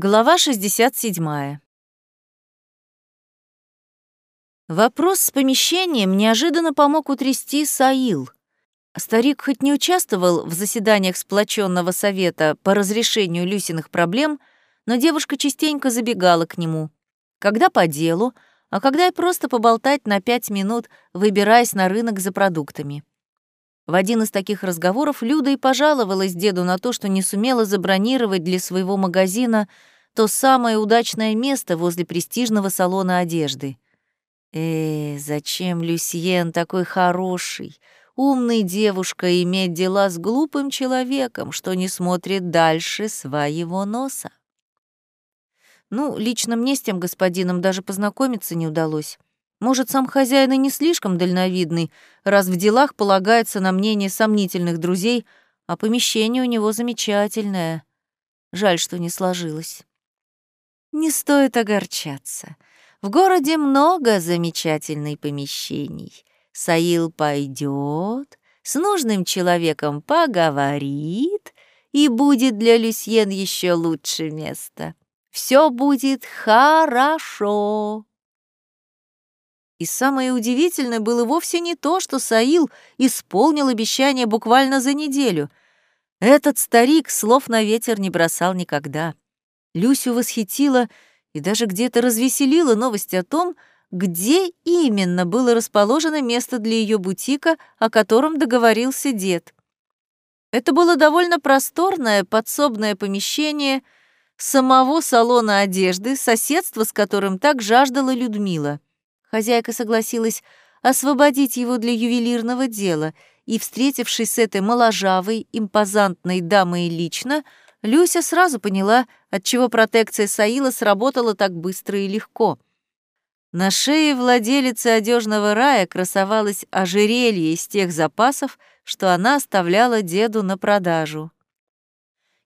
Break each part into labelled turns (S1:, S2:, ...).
S1: Глава 67. Вопрос с помещением неожиданно помог утрясти Саил. Старик хоть не участвовал в заседаниях сплоченного совета по разрешению Люсиных проблем, но девушка частенько забегала к нему. Когда по делу, а когда и просто поболтать на пять минут, выбираясь на рынок за продуктами. В один из таких разговоров Люда и пожаловалась деду на то, что не сумела забронировать для своего магазина то самое удачное место возле престижного салона одежды. Э, зачем Люсьен такой хороший, умный девушка иметь дела с глупым человеком, что не смотрит дальше своего носа? Ну, лично мне с тем господином даже познакомиться не удалось. Может, сам хозяин и не слишком дальновидный, раз в делах полагается на мнение сомнительных друзей, а помещение у него замечательное. Жаль, что не сложилось. Не стоит огорчаться. В городе много замечательных помещений. Саил пойдет, с нужным человеком поговорит, и будет для Люсьен еще лучше место. Все будет хорошо. И самое удивительное было вовсе не то, что Саил исполнил обещание буквально за неделю. Этот старик слов на ветер не бросал никогда. Люсю восхитила и даже где-то развеселила новость о том, где именно было расположено место для ее бутика, о котором договорился дед. Это было довольно просторное подсобное помещение самого салона одежды, соседство с которым так жаждала Людмила — Хозяйка согласилась освободить его для ювелирного дела, и, встретившись с этой моложавой, импозантной дамой лично, Люся сразу поняла, отчего протекция Саила сработала так быстро и легко. На шее владелицы одежного рая красовалось ожерелье из тех запасов, что она оставляла деду на продажу.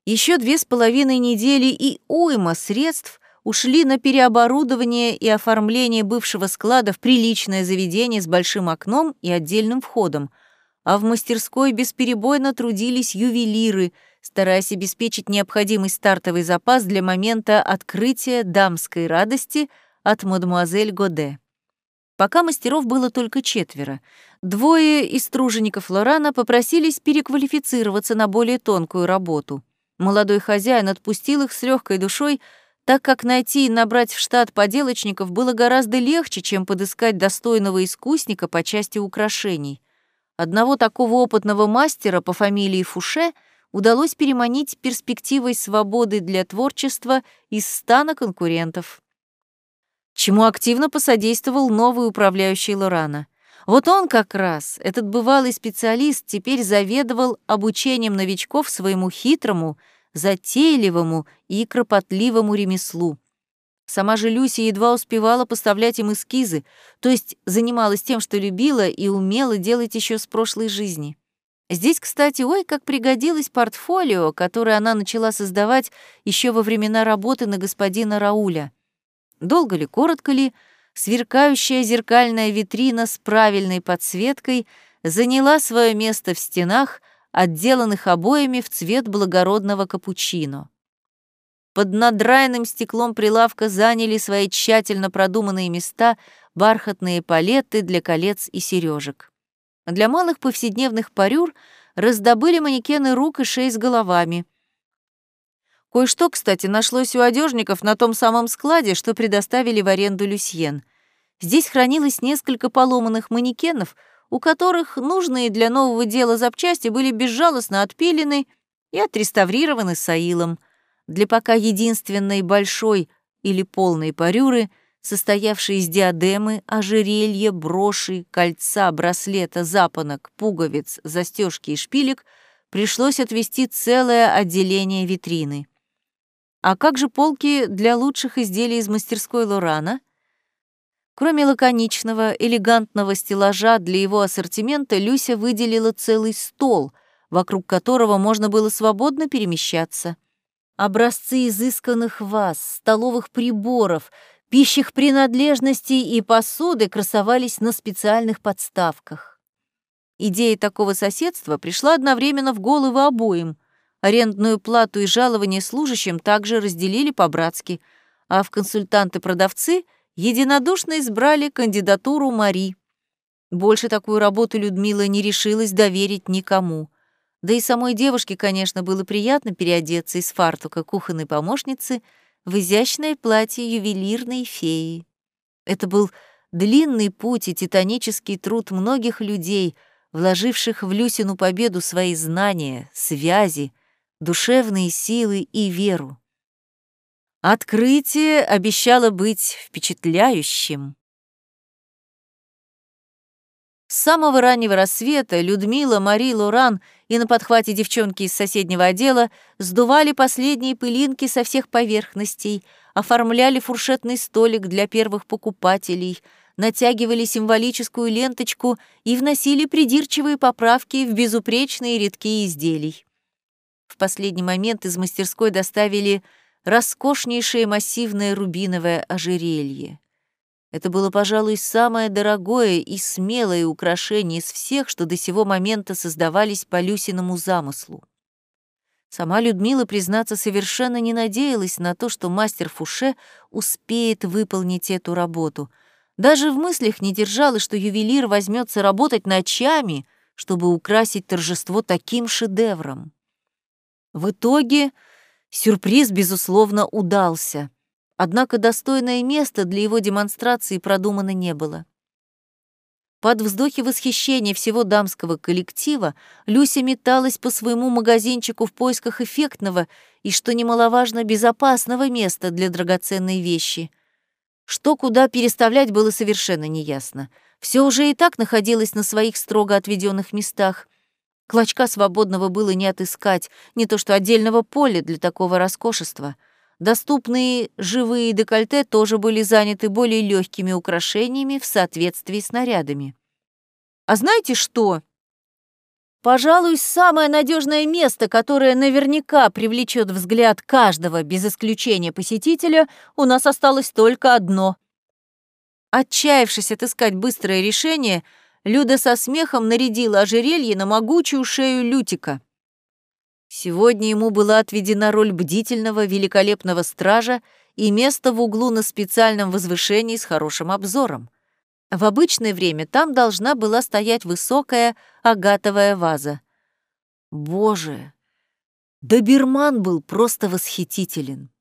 S1: Еще две с половиной недели и уйма средств ушли на переоборудование и оформление бывшего склада в приличное заведение с большим окном и отдельным входом, а в мастерской бесперебойно трудились ювелиры, стараясь обеспечить необходимый стартовый запас для момента открытия дамской радости от мадемуазель Годе. Пока мастеров было только четверо. Двое из тружеников Лорана попросились переквалифицироваться на более тонкую работу. Молодой хозяин отпустил их с легкой душой, так как найти и набрать в штат поделочников было гораздо легче, чем подыскать достойного искусника по части украшений. Одного такого опытного мастера по фамилии Фуше удалось переманить перспективой свободы для творчества из стана конкурентов. Чему активно посодействовал новый управляющий Лорана. Вот он как раз, этот бывалый специалист, теперь заведовал обучением новичков своему хитрому, затейливому и кропотливому ремеслу. Сама же Люся едва успевала поставлять им эскизы, то есть занималась тем, что любила и умела делать еще с прошлой жизни. Здесь, кстати, ой, как пригодилось портфолио, которое она начала создавать еще во времена работы на господина Рауля. Долго ли, коротко ли, сверкающая зеркальная витрина с правильной подсветкой заняла свое место в стенах, отделанных обоями в цвет благородного капучино. Под надраенным стеклом прилавка заняли свои тщательно продуманные места бархатные палеты для колец и сережек. Для малых повседневных парюр раздобыли манекены рук и шеи с головами. Кое-что, кстати, нашлось у одежников на том самом складе, что предоставили в аренду Люсьен. Здесь хранилось несколько поломанных манекенов — у которых нужные для нового дела запчасти были безжалостно отпилены и отреставрированы Саилом. Для пока единственной большой или полной парюры, состоявшей из диадемы, ожерелья, броши, кольца, браслета, запонок, пуговиц, застежки и шпилек, пришлось отвести целое отделение витрины. А как же полки для лучших изделий из мастерской Лорана — Кроме лаконичного, элегантного стеллажа для его ассортимента, Люся выделила целый стол, вокруг которого можно было свободно перемещаться. Образцы изысканных ваз, столовых приборов, пищих принадлежностей и посуды красовались на специальных подставках. Идея такого соседства пришла одновременно в голову обоим. Арендную плату и жалование служащим также разделили по-братски, а в консультанты-продавцы единодушно избрали кандидатуру Мари. Больше такую работу Людмила не решилась доверить никому. Да и самой девушке, конечно, было приятно переодеться из фартука кухонной помощницы в изящное платье ювелирной феи. Это был длинный путь и титанический труд многих людей, вложивших в Люсину победу свои знания, связи, душевные силы и веру. Открытие обещало быть впечатляющим. С самого раннего рассвета Людмила, Мари, Лоран и на подхвате девчонки из соседнего отдела сдували последние пылинки со всех поверхностей, оформляли фуршетный столик для первых покупателей, натягивали символическую ленточку и вносили придирчивые поправки в безупречные рядки изделий. В последний момент из мастерской доставили роскошнейшее массивное рубиновое ожерелье. Это было, пожалуй, самое дорогое и смелое украшение из всех, что до сего момента создавались по Люсиному замыслу. Сама Людмила, признаться, совершенно не надеялась на то, что мастер Фуше успеет выполнить эту работу. Даже в мыслях не держала, что ювелир возьмется работать ночами, чтобы украсить торжество таким шедевром. В итоге сюрприз, безусловно, удался — Однако достойное место для его демонстрации продумано не было. Под вздохи восхищения всего дамского коллектива Люся металась по своему магазинчику в поисках эффектного и, что немаловажно, безопасного места для драгоценной вещи. Что куда переставлять было совершенно неясно. Все уже и так находилось на своих строго отведенных местах. Клочка свободного было не отыскать, не то что отдельного поля для такого роскошества — Доступные живые декольте тоже были заняты более легкими украшениями в соответствии с нарядами. А знаете что? Пожалуй, самое надежное место, которое наверняка привлечет взгляд каждого, без исключения посетителя, у нас осталось только одно. Отчаявшись отыскать быстрое решение, Люда со смехом нарядила ожерелье на могучую шею Лютика. Сегодня ему была отведена роль бдительного, великолепного стража и место в углу на специальном возвышении с хорошим обзором. В обычное время там должна была стоять высокая агатовая ваза. Боже! Доберман был просто восхитителен.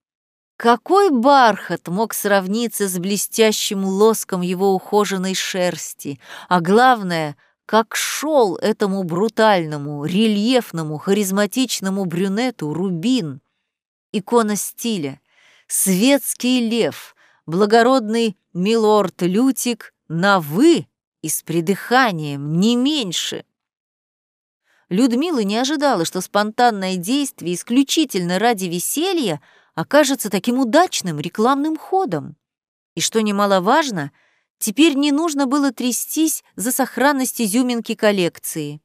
S1: Какой бархат мог сравниться с блестящим лоском его ухоженной шерсти, а главное — как шел этому брутальному, рельефному, харизматичному брюнету Рубин. Икона стиля, светский лев, благородный милорд Лютик на «вы» и с придыханием, не меньше. Людмила не ожидала, что спонтанное действие исключительно ради веселья окажется таким удачным рекламным ходом. И что немаловажно — Теперь не нужно было трястись за сохранность изюминки коллекции.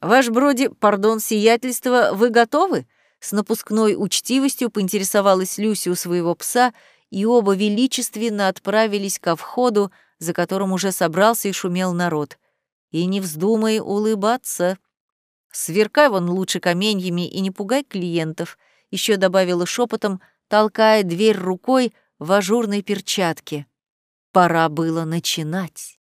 S1: «Ваш броди, пардон, сиятельство, вы готовы?» С напускной учтивостью поинтересовалась Люси у своего пса, и оба величественно отправились ко входу, за которым уже собрался и шумел народ. «И не вздумай улыбаться. Сверкай вон лучше каменьями и не пугай клиентов», еще добавила шепотом, толкая дверь рукой в ажурной перчатке. Пора было начинать.